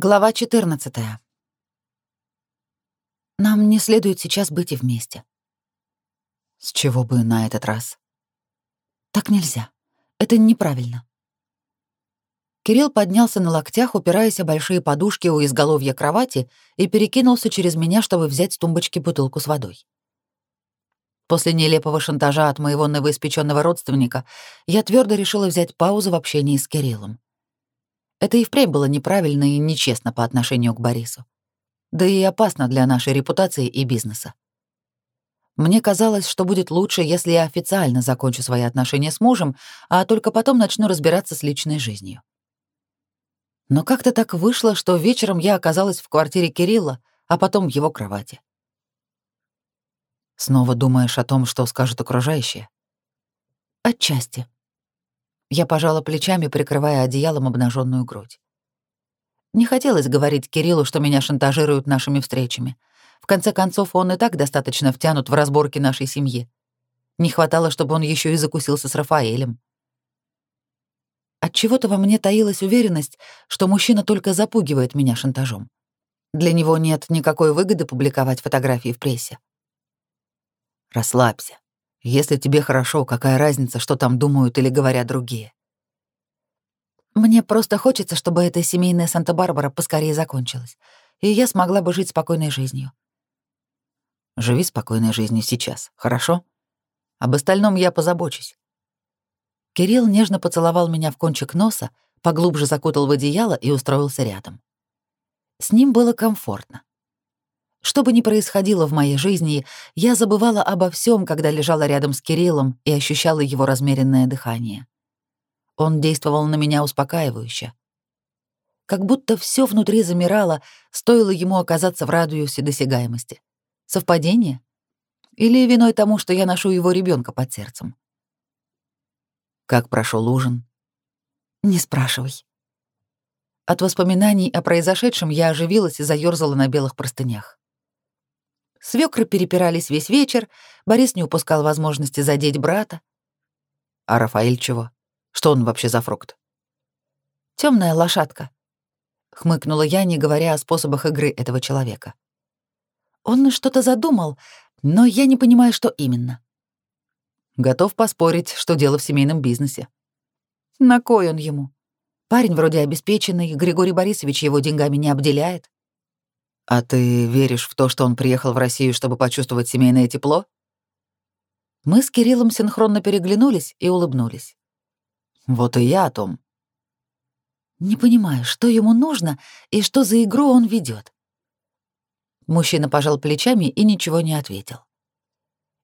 Глава 14. Нам не следует сейчас быть и вместе. С чего бы на этот раз? Так нельзя. Это неправильно. Кирилл поднялся на локтях, упираясь о большие подушки у изголовья кровати, и перекинулся через меня, чтобы взять с тумбочки бутылку с водой. После нелепого шантажа от моего новоиспеченного родственника я твердо решила взять паузу в общении с Кириллом. Это и впрямь было неправильно и нечестно по отношению к Борису. Да и опасно для нашей репутации и бизнеса. Мне казалось, что будет лучше, если я официально закончу свои отношения с мужем, а только потом начну разбираться с личной жизнью. Но как-то так вышло, что вечером я оказалась в квартире Кирилла, а потом в его кровати. Снова думаешь о том, что скажут окружающие? Отчасти. Я пожала плечами, прикрывая одеялом обнаженную грудь. Не хотелось говорить Кириллу, что меня шантажируют нашими встречами. В конце концов, он и так достаточно втянут в разборки нашей семьи. Не хватало, чтобы он еще и закусился с Рафаэлем. От чего-то во мне таилась уверенность, что мужчина только запугивает меня шантажом. Для него нет никакой выгоды публиковать фотографии в прессе. Расслабься. Если тебе хорошо, какая разница, что там думают или говорят другие? Мне просто хочется, чтобы эта семейная Санта-Барбара поскорее закончилась, и я смогла бы жить спокойной жизнью. Живи спокойной жизнью сейчас, хорошо? Об остальном я позабочусь. Кирилл нежно поцеловал меня в кончик носа, поглубже закутал в одеяло и устроился рядом. С ним было комфортно. Что бы ни происходило в моей жизни, я забывала обо всем, когда лежала рядом с Кириллом и ощущала его размеренное дыхание. Он действовал на меня успокаивающе. Как будто все внутри замирало, стоило ему оказаться в радиусе досягаемости. Совпадение? Или виной тому, что я ношу его ребенка под сердцем? Как прошел ужин? Не спрашивай. От воспоминаний о произошедшем я оживилась и заёрзала на белых простынях. Свекры перепирались весь вечер, Борис не упускал возможности задеть брата. А Рафаэль чего? Что он вообще за фрукт? Темная лошадка, хмыкнула я, не говоря о способах игры этого человека. Он что-то задумал, но я не понимаю, что именно. Готов поспорить, что дело в семейном бизнесе. На кой он ему? Парень вроде обеспеченный, Григорий Борисович его деньгами не обделяет. «А ты веришь в то, что он приехал в Россию, чтобы почувствовать семейное тепло?» Мы с Кириллом синхронно переглянулись и улыбнулись. «Вот и я о том». «Не понимаю, что ему нужно и что за игру он ведет. Мужчина пожал плечами и ничего не ответил.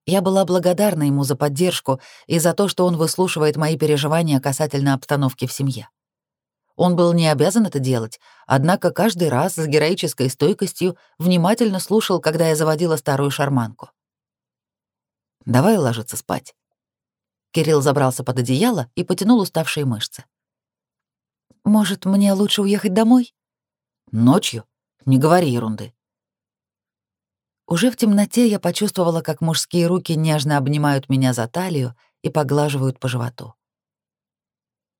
Я была благодарна ему за поддержку и за то, что он выслушивает мои переживания касательно обстановки в семье. Он был не обязан это делать, однако каждый раз с героической стойкостью внимательно слушал, когда я заводила старую шарманку. «Давай ложиться спать». Кирилл забрался под одеяло и потянул уставшие мышцы. «Может, мне лучше уехать домой?» «Ночью? Не говори ерунды». Уже в темноте я почувствовала, как мужские руки нежно обнимают меня за талию и поглаживают по животу.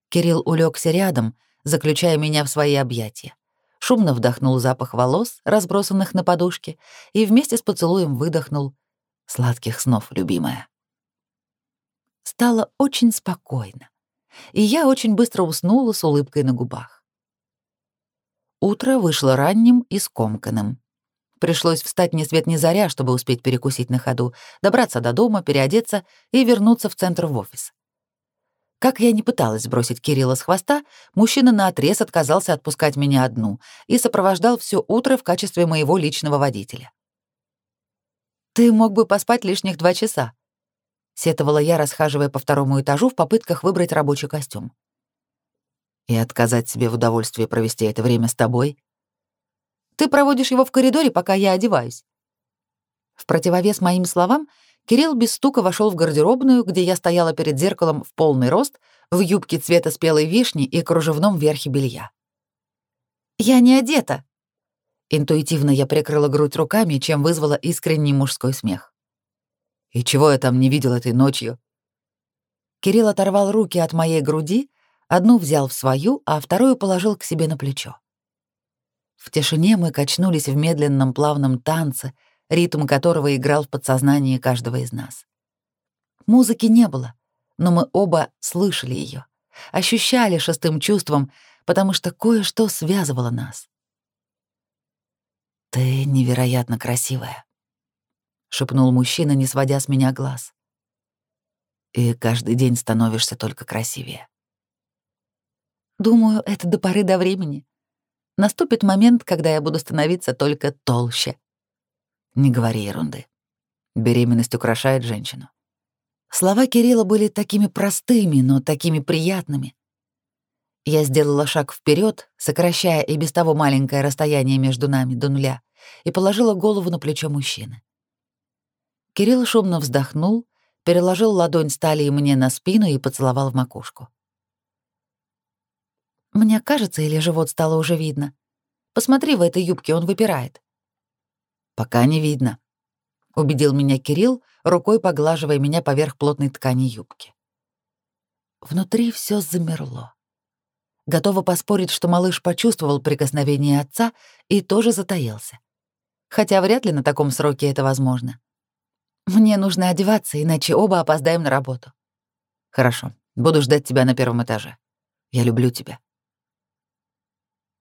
Кирилл улегся рядом, заключая меня в свои объятия. Шумно вдохнул запах волос, разбросанных на подушке, и вместе с поцелуем выдохнул «Сладких снов, любимая». Стало очень спокойно, и я очень быстро уснула с улыбкой на губах. Утро вышло ранним и скомканным. Пришлось встать ни свет ни заря, чтобы успеть перекусить на ходу, добраться до дома, переодеться и вернуться в центр в офис. Как я не пыталась сбросить Кирилла с хвоста, мужчина наотрез отказался отпускать меня одну и сопровождал все утро в качестве моего личного водителя. «Ты мог бы поспать лишних два часа», — сетовала я, расхаживая по второму этажу в попытках выбрать рабочий костюм. «И отказать себе в удовольствии провести это время с тобой?» «Ты проводишь его в коридоре, пока я одеваюсь». В противовес моим словам Кирилл без стука вошел в гардеробную, где я стояла перед зеркалом в полный рост, в юбке цвета спелой вишни и кружевном верхе белья. «Я не одета!» Интуитивно я прикрыла грудь руками, чем вызвала искренний мужской смех. «И чего я там не видел этой ночью?» Кирилл оторвал руки от моей груди, одну взял в свою, а вторую положил к себе на плечо. В тишине мы качнулись в медленном плавном танце, ритм которого играл в подсознании каждого из нас. Музыки не было, но мы оба слышали ее, ощущали шестым чувством, потому что кое-что связывало нас. «Ты невероятно красивая», — шепнул мужчина, не сводя с меня глаз. «И каждый день становишься только красивее». «Думаю, это до поры до времени. Наступит момент, когда я буду становиться только толще». «Не говори ерунды. Беременность украшает женщину. Слова Кирилла были такими простыми, но такими приятными. Я сделала шаг вперед, сокращая и без того маленькое расстояние между нами до нуля, и положила голову на плечо мужчины. Кирилл шумно вздохнул, переложил ладонь с талии мне на спину и поцеловал в макушку. «Мне кажется, или живот стало уже видно? Посмотри, в этой юбке он выпирает». «Пока не видно», — убедил меня Кирилл, рукой поглаживая меня поверх плотной ткани юбки. Внутри все замерло. Готова поспорить, что малыш почувствовал прикосновение отца и тоже затаился. Хотя вряд ли на таком сроке это возможно. Мне нужно одеваться, иначе оба опоздаем на работу. Хорошо, буду ждать тебя на первом этаже. Я люблю тебя.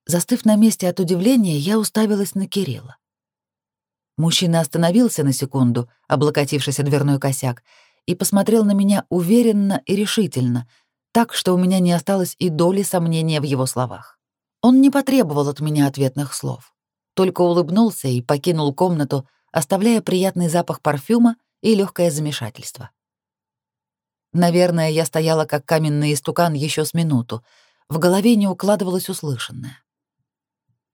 Застыв на месте от удивления, я уставилась на Кирилла. Мужчина остановился на секунду, облокотившись о дверной косяк, и посмотрел на меня уверенно и решительно, так, что у меня не осталось и доли сомнения в его словах. Он не потребовал от меня ответных слов, только улыбнулся и покинул комнату, оставляя приятный запах парфюма и легкое замешательство. Наверное, я стояла как каменный истукан еще с минуту, в голове не укладывалось услышанное.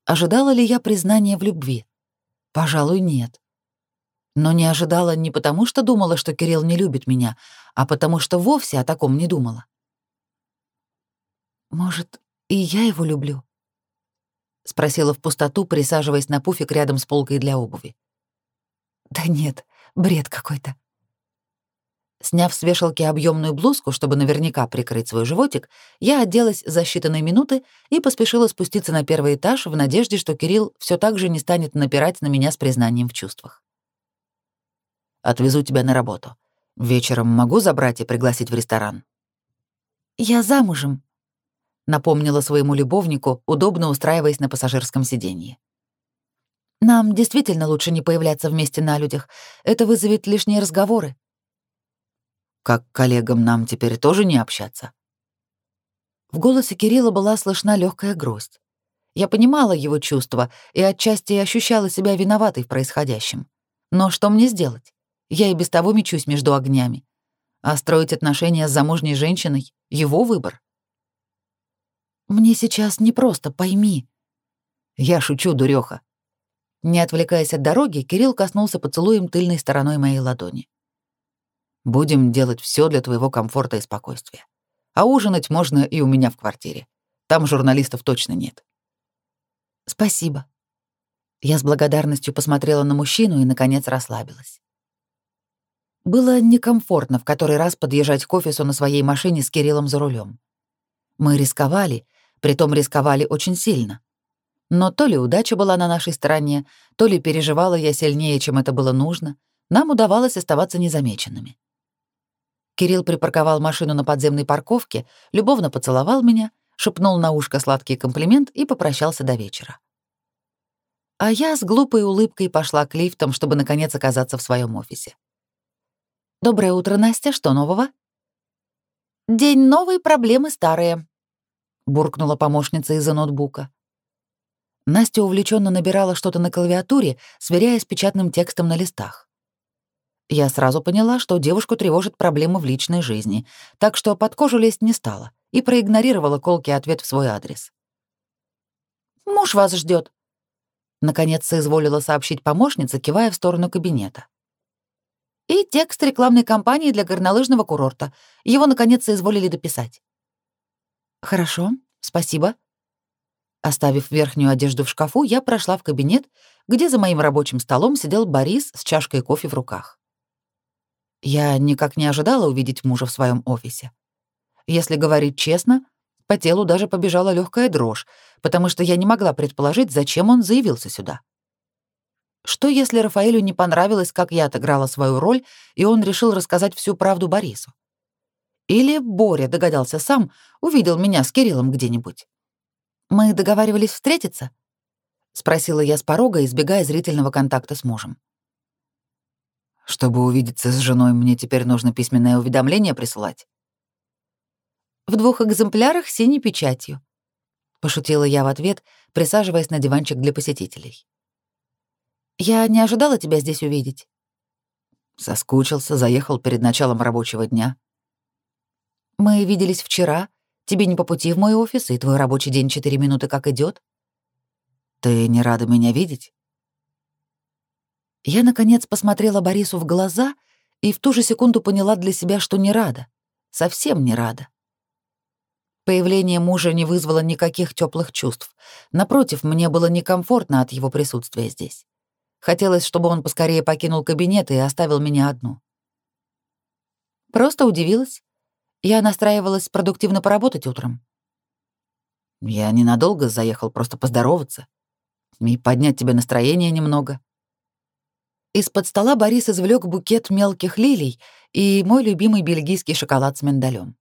Ожидала ли я признания в любви? Пожалуй, нет. Но не ожидала не потому, что думала, что Кирилл не любит меня, а потому что вовсе о таком не думала. «Может, и я его люблю?» — спросила в пустоту, присаживаясь на пуфик рядом с полкой для обуви. «Да нет, бред какой-то. Сняв с вешалки объемную блузку, чтобы наверняка прикрыть свой животик, я оделась за считанные минуты и поспешила спуститься на первый этаж в надежде, что Кирилл все так же не станет напирать на меня с признанием в чувствах. «Отвезу тебя на работу. Вечером могу забрать и пригласить в ресторан?» «Я замужем», — напомнила своему любовнику, удобно устраиваясь на пассажирском сиденье. «Нам действительно лучше не появляться вместе на людях. Это вызовет лишние разговоры». Как коллегам нам теперь тоже не общаться? В голосе Кирилла была слышна легкая грусть. Я понимала его чувства и отчасти ощущала себя виноватой в происходящем. Но что мне сделать? Я и без того мечусь между огнями. А строить отношения с замужней женщиной — его выбор. Мне сейчас непросто, пойми. Я шучу, дуреха. Не отвлекаясь от дороги, Кирилл коснулся поцелуем тыльной стороной моей ладони. Будем делать все для твоего комфорта и спокойствия. А ужинать можно и у меня в квартире. Там журналистов точно нет. Спасибо. Я с благодарностью посмотрела на мужчину и, наконец, расслабилась. Было некомфортно в который раз подъезжать к офису на своей машине с Кириллом за рулем. Мы рисковали, притом рисковали очень сильно. Но то ли удача была на нашей стороне, то ли переживала я сильнее, чем это было нужно, нам удавалось оставаться незамеченными. Кирилл припарковал машину на подземной парковке, любовно поцеловал меня, шепнул на ушко сладкий комплимент и попрощался до вечера. А я с глупой улыбкой пошла к лифтам, чтобы наконец оказаться в своем офисе. «Доброе утро, Настя. Что нового?» «День новый, проблемы старые», — буркнула помощница из-за ноутбука. Настя увлеченно набирала что-то на клавиатуре, сверяя с печатным текстом на листах. Я сразу поняла, что девушку тревожит проблемы в личной жизни, так что под кожу лезть не стала и проигнорировала колкий ответ в свой адрес. «Муж вас ждет, наконец соизволила сообщить помощница, кивая в сторону кабинета. «И текст рекламной кампании для горнолыжного курорта. Его, наконец, соизволили дописать». «Хорошо, спасибо». Оставив верхнюю одежду в шкафу, я прошла в кабинет, где за моим рабочим столом сидел Борис с чашкой кофе в руках. Я никак не ожидала увидеть мужа в своем офисе. Если говорить честно, По телу даже побежала легкая дрожь, потому что я не могла предположить, зачем он заявился сюда. Что, если Рафаэлю не понравилось, как я отыграла свою роль, и он решил рассказать всю правду Борису? Или Боря догадался сам, увидел меня с Кириллом где-нибудь? «Мы договаривались встретиться?» — спросила я с порога, избегая зрительного контакта с мужем. «Чтобы увидеться с женой, мне теперь нужно письменное уведомление присылать?» в двух экземплярах с синей печатью», — пошутила я в ответ, присаживаясь на диванчик для посетителей. «Я не ожидала тебя здесь увидеть». Соскучился, заехал перед началом рабочего дня. «Мы виделись вчера. Тебе не по пути в мой офис, и твой рабочий день четыре минуты как идет. «Ты не рада меня видеть?» Я, наконец, посмотрела Борису в глаза и в ту же секунду поняла для себя, что не рада. Совсем не рада. Появление мужа не вызвало никаких теплых чувств. Напротив, мне было некомфортно от его присутствия здесь. Хотелось, чтобы он поскорее покинул кабинет и оставил меня одну. Просто удивилась. Я настраивалась продуктивно поработать утром. Я ненадолго заехал просто поздороваться и поднять тебе настроение немного. Из-под стола Борис извлек букет мелких лилий и мой любимый бельгийский шоколад с миндалем.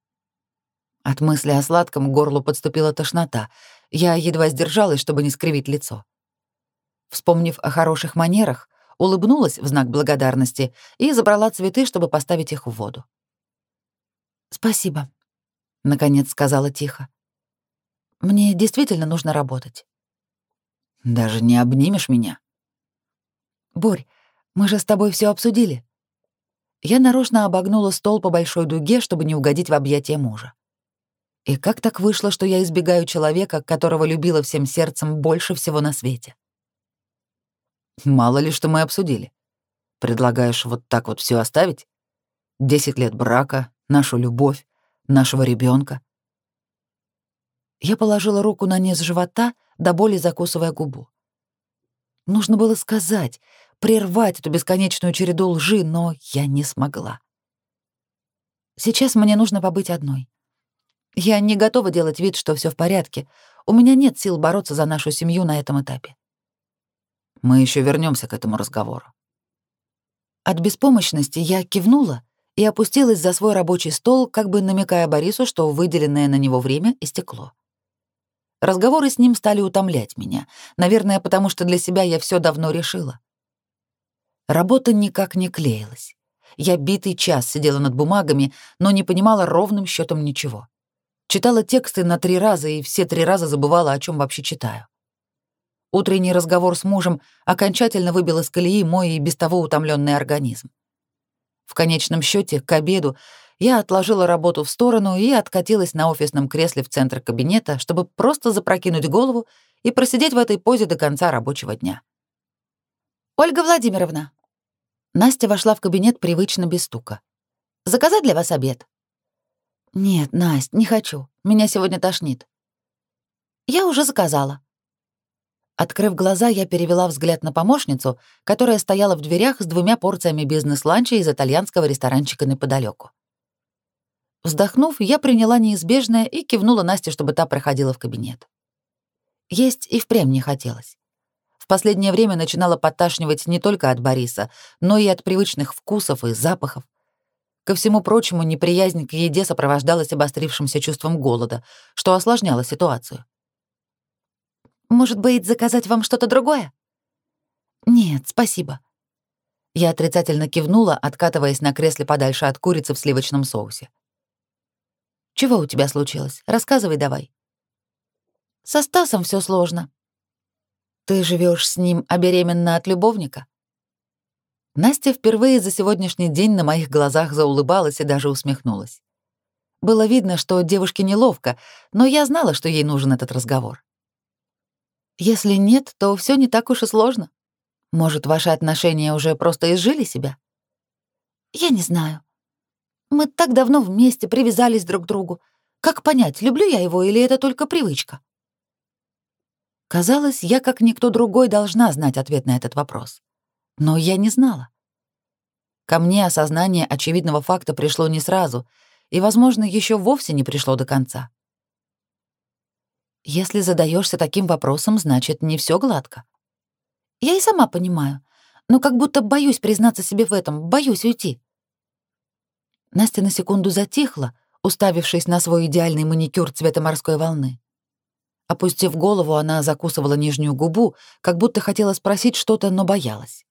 От мысли о сладком горлу подступила тошнота. Я едва сдержалась, чтобы не скривить лицо. Вспомнив о хороших манерах, улыбнулась в знак благодарности и забрала цветы, чтобы поставить их в воду. «Спасибо», — наконец сказала тихо. «Мне действительно нужно работать». «Даже не обнимешь меня?» «Борь, мы же с тобой все обсудили». Я нарочно обогнула стол по большой дуге, чтобы не угодить в объятия мужа. И как так вышло, что я избегаю человека, которого любила всем сердцем больше всего на свете? Мало ли, что мы обсудили. Предлагаешь вот так вот все оставить? Десять лет брака, нашу любовь, нашего ребенка. Я положила руку на низ живота, до боли закусывая губу. Нужно было сказать, прервать эту бесконечную череду лжи, но я не смогла. Сейчас мне нужно побыть одной. Я не готова делать вид, что все в порядке. У меня нет сил бороться за нашу семью на этом этапе. Мы еще вернемся к этому разговору. От беспомощности я кивнула и опустилась за свой рабочий стол, как бы намекая Борису, что выделенное на него время истекло. Разговоры с ним стали утомлять меня, наверное, потому что для себя я все давно решила. Работа никак не клеилась. Я битый час сидела над бумагами, но не понимала ровным счетом ничего. Читала тексты на три раза и все три раза забывала, о чем вообще читаю. Утренний разговор с мужем окончательно выбил из колеи мой и без того утомленный организм. В конечном счете, к обеду я отложила работу в сторону и откатилась на офисном кресле в центр кабинета, чтобы просто запрокинуть голову и просидеть в этой позе до конца рабочего дня. «Ольга Владимировна!» Настя вошла в кабинет привычно без стука. «Заказать для вас обед?» «Нет, Насть, не хочу. Меня сегодня тошнит». «Я уже заказала». Открыв глаза, я перевела взгляд на помощницу, которая стояла в дверях с двумя порциями бизнес-ланча из итальянского ресторанчика неподалеку. Вздохнув, я приняла неизбежное и кивнула Насте, чтобы та проходила в кабинет. Есть и впрямь не хотелось. Последнее время начинала подташнивать не только от Бориса, но и от привычных вкусов и запахов. Ко всему прочему, неприязнь к еде сопровождалась обострившимся чувством голода, что осложняло ситуацию. «Может быть, заказать вам что-то другое?» «Нет, спасибо». Я отрицательно кивнула, откатываясь на кресле подальше от курицы в сливочном соусе. «Чего у тебя случилось? Рассказывай давай». «Со Стасом все сложно». «Ты живешь с ним, а беременна от любовника?» Настя впервые за сегодняшний день на моих глазах заулыбалась и даже усмехнулась. Было видно, что девушке неловко, но я знала, что ей нужен этот разговор. Если нет, то все не так уж и сложно. Может, ваши отношения уже просто изжили себя? Я не знаю. Мы так давно вместе привязались друг к другу. Как понять, люблю я его или это только привычка? Казалось, я, как никто другой, должна знать ответ на этот вопрос. Но я не знала. Ко мне осознание очевидного факта пришло не сразу и, возможно, еще вовсе не пришло до конца. Если задаешься таким вопросом, значит, не все гладко. Я и сама понимаю, но как будто боюсь признаться себе в этом, боюсь уйти. Настя на секунду затихла, уставившись на свой идеальный маникюр цвета морской волны. Опустив голову, она закусывала нижнюю губу, как будто хотела спросить что-то, но боялась.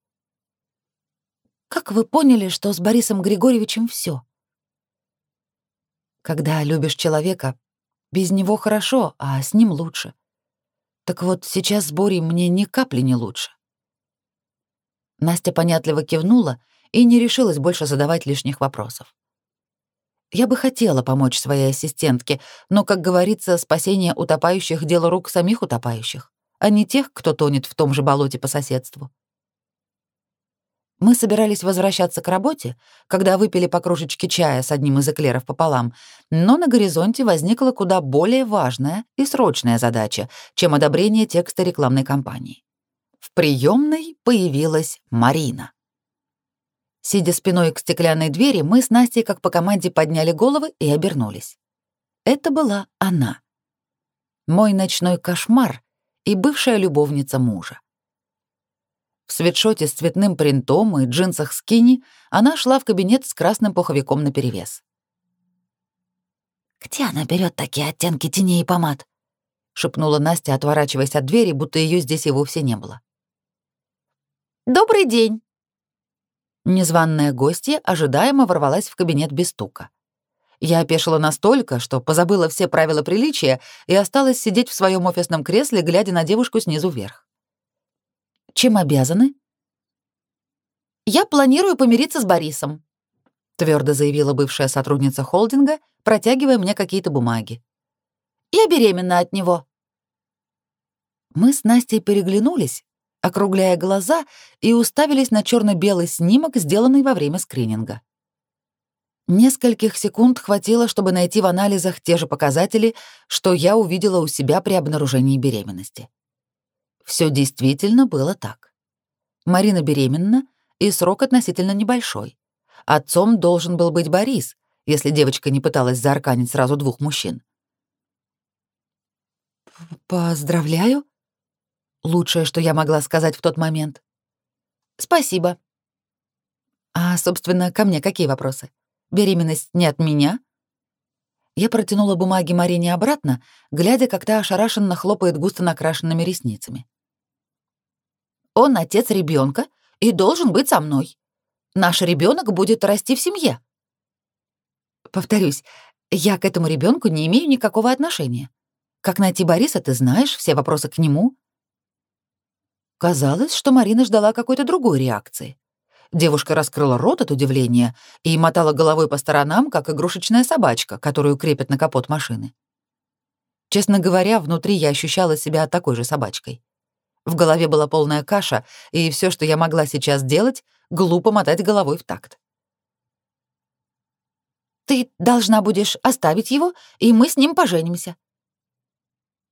«Как вы поняли, что с Борисом Григорьевичем все? Когда любишь человека, без него хорошо, а с ним лучше. Так вот, сейчас с Борей мне ни капли не лучше. Настя понятливо кивнула и не решилась больше задавать лишних вопросов. Я бы хотела помочь своей ассистентке, но, как говорится, спасение утопающих — дело рук самих утопающих, а не тех, кто тонет в том же болоте по соседству. Мы собирались возвращаться к работе, когда выпили по кружечке чая с одним из эклеров пополам, но на горизонте возникла куда более важная и срочная задача, чем одобрение текста рекламной кампании. В приемной появилась Марина. Сидя спиной к стеклянной двери, мы с Настей как по команде подняли головы и обернулись. Это была она. Мой ночной кошмар и бывшая любовница мужа. В свитшоте с цветным принтом и джинсах скини она шла в кабинет с красным пуховиком наперевес. «Где она берет такие оттенки теней и помад?» — шепнула Настя, отворачиваясь от двери, будто ее здесь и вовсе не было. «Добрый день!» Незваная гостья ожидаемо ворвалась в кабинет без стука. Я опешила настолько, что позабыла все правила приличия и осталась сидеть в своем офисном кресле, глядя на девушку снизу вверх. «Чем обязаны?» «Я планирую помириться с Борисом», — твердо заявила бывшая сотрудница холдинга, протягивая мне какие-то бумаги. «Я беременна от него». Мы с Настей переглянулись, округляя глаза и уставились на черно белый снимок, сделанный во время скрининга. Нескольких секунд хватило, чтобы найти в анализах те же показатели, что я увидела у себя при обнаружении беременности. Все действительно было так. Марина беременна, и срок относительно небольшой. Отцом должен был быть Борис, если девочка не пыталась заарканить сразу двух мужчин. «Поздравляю», Лучшее, что я могла сказать в тот момент. Спасибо. А, собственно, ко мне какие вопросы? Беременность не от меня? Я протянула бумаги Марине обратно, глядя, как та ошарашенно хлопает густо накрашенными ресницами. Он отец ребенка и должен быть со мной. Наш ребенок будет расти в семье. Повторюсь, я к этому ребенку не имею никакого отношения. Как найти Бориса, ты знаешь, все вопросы к нему. Казалось, что Марина ждала какой-то другой реакции. Девушка раскрыла рот от удивления и мотала головой по сторонам, как игрушечная собачка, которую крепят на капот машины. Честно говоря, внутри я ощущала себя такой же собачкой. В голове была полная каша, и все, что я могла сейчас делать, глупо мотать головой в такт. «Ты должна будешь оставить его, и мы с ним поженимся».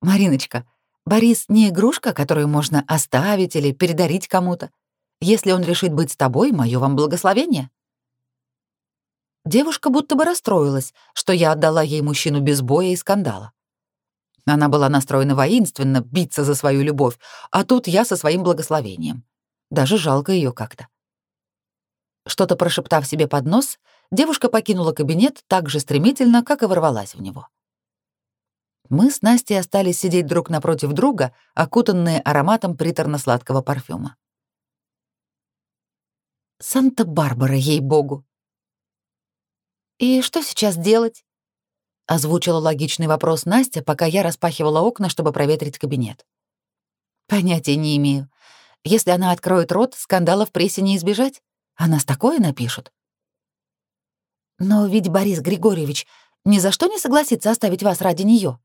«Мариночка, Борис не игрушка, которую можно оставить или передарить кому-то. Если он решит быть с тобой, мое вам благословение. Девушка будто бы расстроилась, что я отдала ей мужчину без боя и скандала. Она была настроена воинственно, биться за свою любовь, а тут я со своим благословением. Даже жалко ее как-то. Что-то прошептав себе под нос, девушка покинула кабинет так же стремительно, как и ворвалась в него. Мы с Настей остались сидеть друг напротив друга, окутанные ароматом приторно-сладкого парфюма. «Санта-Барбара, ей-богу!» «И что сейчас делать?» — озвучила логичный вопрос Настя, пока я распахивала окна, чтобы проветрить кабинет. «Понятия не имею. Если она откроет рот, скандала в прессе не избежать. А нас такое напишут». «Но ведь Борис Григорьевич ни за что не согласится оставить вас ради нее.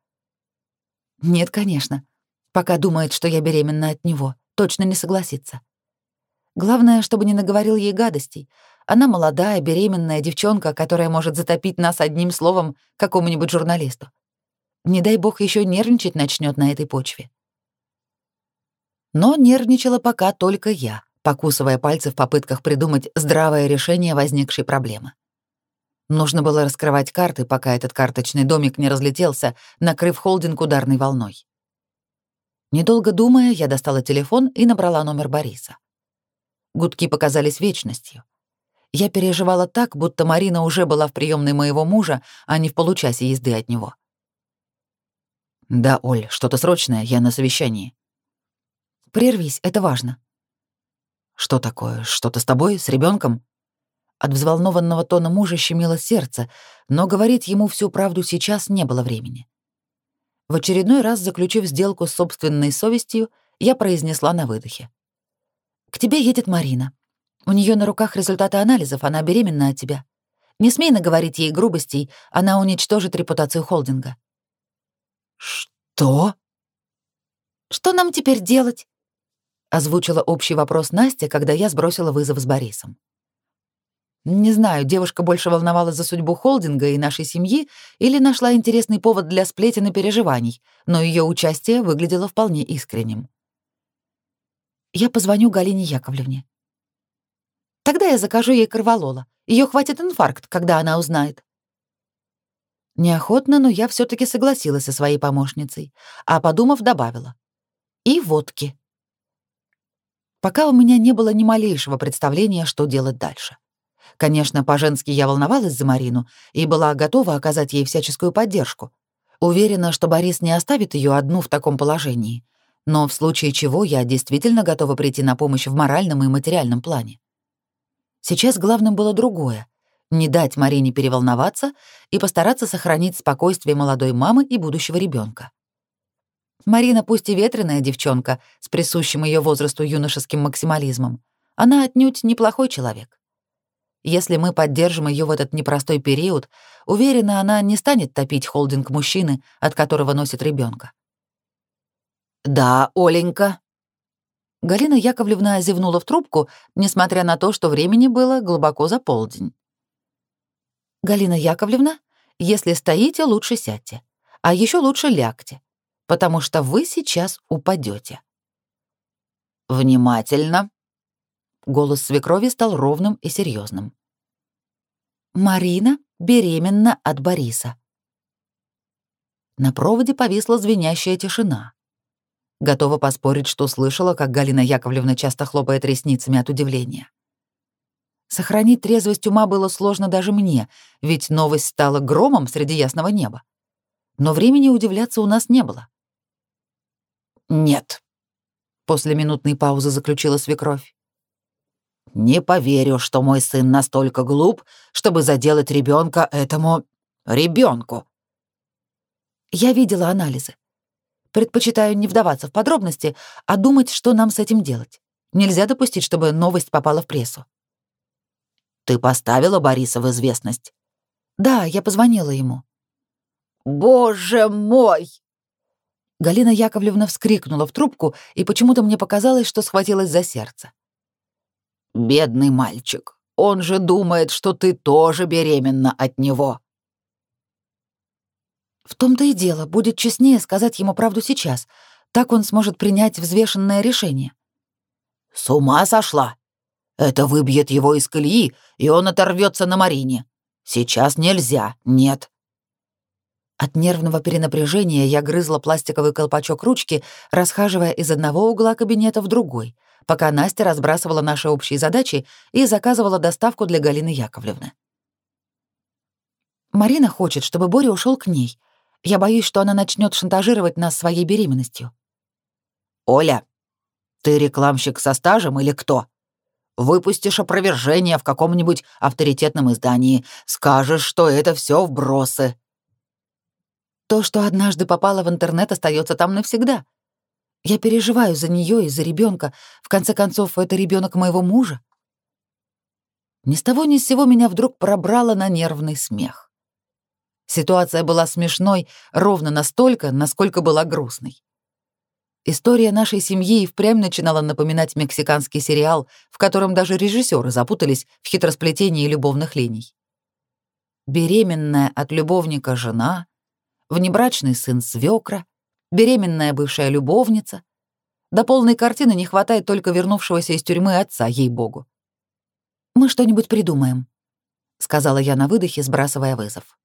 Нет, конечно. Пока думает, что я беременна от него, точно не согласится. Главное, чтобы не наговорил ей гадостей. Она молодая, беременная девчонка, которая может затопить нас одним словом какому-нибудь журналисту. Не дай бог еще нервничать начнет на этой почве. Но нервничала пока только я, покусывая пальцы в попытках придумать здравое решение возникшей проблемы. Нужно было раскрывать карты, пока этот карточный домик не разлетелся, накрыв холдинг ударной волной. Недолго думая, я достала телефон и набрала номер Бориса. Гудки показались вечностью. Я переживала так, будто Марина уже была в приемной моего мужа, а не в получасе езды от него. «Да, Оль, что-то срочное, я на совещании». «Прервись, это важно». «Что такое? Что-то с тобой, с ребенком? От взволнованного тона мужа щемило сердце, но говорить ему всю правду сейчас не было времени. В очередной раз, заключив сделку с собственной совестью, я произнесла на выдохе. «К тебе едет Марина. У нее на руках результаты анализов, она беременна от тебя. Не смей наговорить ей грубостей, она уничтожит репутацию холдинга». «Что?» «Что нам теперь делать?» — озвучила общий вопрос Настя, когда я сбросила вызов с Борисом. Не знаю, девушка больше волновалась за судьбу холдинга и нашей семьи или нашла интересный повод для сплетен и переживаний, но ее участие выглядело вполне искренним. Я позвоню Галине Яковлевне. Тогда я закажу ей корвалола. Ее хватит инфаркт, когда она узнает. Неохотно, но я все таки согласилась со своей помощницей, а подумав, добавила. И водки. Пока у меня не было ни малейшего представления, что делать дальше. Конечно, по-женски я волновалась за Марину и была готова оказать ей всяческую поддержку. Уверена, что Борис не оставит ее одну в таком положении. Но в случае чего я действительно готова прийти на помощь в моральном и материальном плане. Сейчас главным было другое — не дать Марине переволноваться и постараться сохранить спокойствие молодой мамы и будущего ребенка. Марина пусть и ветреная девчонка с присущим ее возрасту юношеским максимализмом, она отнюдь неплохой человек. Если мы поддержим ее в этот непростой период, уверена, она не станет топить холдинг мужчины, от которого носит ребенка. «Да, Оленька». Галина Яковлевна зевнула в трубку, несмотря на то, что времени было глубоко за полдень. «Галина Яковлевна, если стоите, лучше сядьте, а еще лучше лягте, потому что вы сейчас упадете. «Внимательно», Голос свекрови стал ровным и серьезным. «Марина беременна от Бориса». На проводе повисла звенящая тишина. Готова поспорить, что слышала, как Галина Яковлевна часто хлопает ресницами от удивления. Сохранить трезвость ума было сложно даже мне, ведь новость стала громом среди ясного неба. Но времени удивляться у нас не было. «Нет», — после минутной паузы заключила свекровь. Не поверю, что мой сын настолько глуп, чтобы заделать ребенка этому ребенку. Я видела анализы. Предпочитаю не вдаваться в подробности, а думать, что нам с этим делать. Нельзя допустить, чтобы новость попала в прессу. Ты поставила Бориса в известность? Да, я позвонила ему. Боже мой! Галина Яковлевна вскрикнула в трубку, и почему-то мне показалось, что схватилась за сердце. Бедный мальчик. Он же думает, что ты тоже беременна от него. В том-то и дело, будет честнее сказать ему правду сейчас. Так он сможет принять взвешенное решение. С ума сошла? Это выбьет его из колеи, и он оторвется на Марине. Сейчас нельзя, нет. От нервного перенапряжения я грызла пластиковый колпачок ручки, расхаживая из одного угла кабинета в другой — пока Настя разбрасывала наши общие задачи и заказывала доставку для Галины Яковлевны. Марина хочет, чтобы Боря ушел к ней. Я боюсь, что она начнет шантажировать нас своей беременностью. Оля, ты рекламщик со стажем или кто? Выпустишь опровержение в каком-нибудь авторитетном издании, скажешь, что это все вбросы. То, что однажды попало в интернет, остается там навсегда. Я переживаю за нее и за ребенка. В конце концов, это ребенок моего мужа. Ни с того ни с сего меня вдруг пробрало на нервный смех. Ситуация была смешной ровно настолько, насколько была грустной. История нашей семьи и впрямь начинала напоминать мексиканский сериал, в котором даже режиссеры запутались в хитросплетении любовных линий. Беременная от любовника жена, внебрачный сын свекра, беременная бывшая любовница. До полной картины не хватает только вернувшегося из тюрьмы отца, ей-богу. Мы что-нибудь придумаем. сказала я на выдохе, сбрасывая вызов.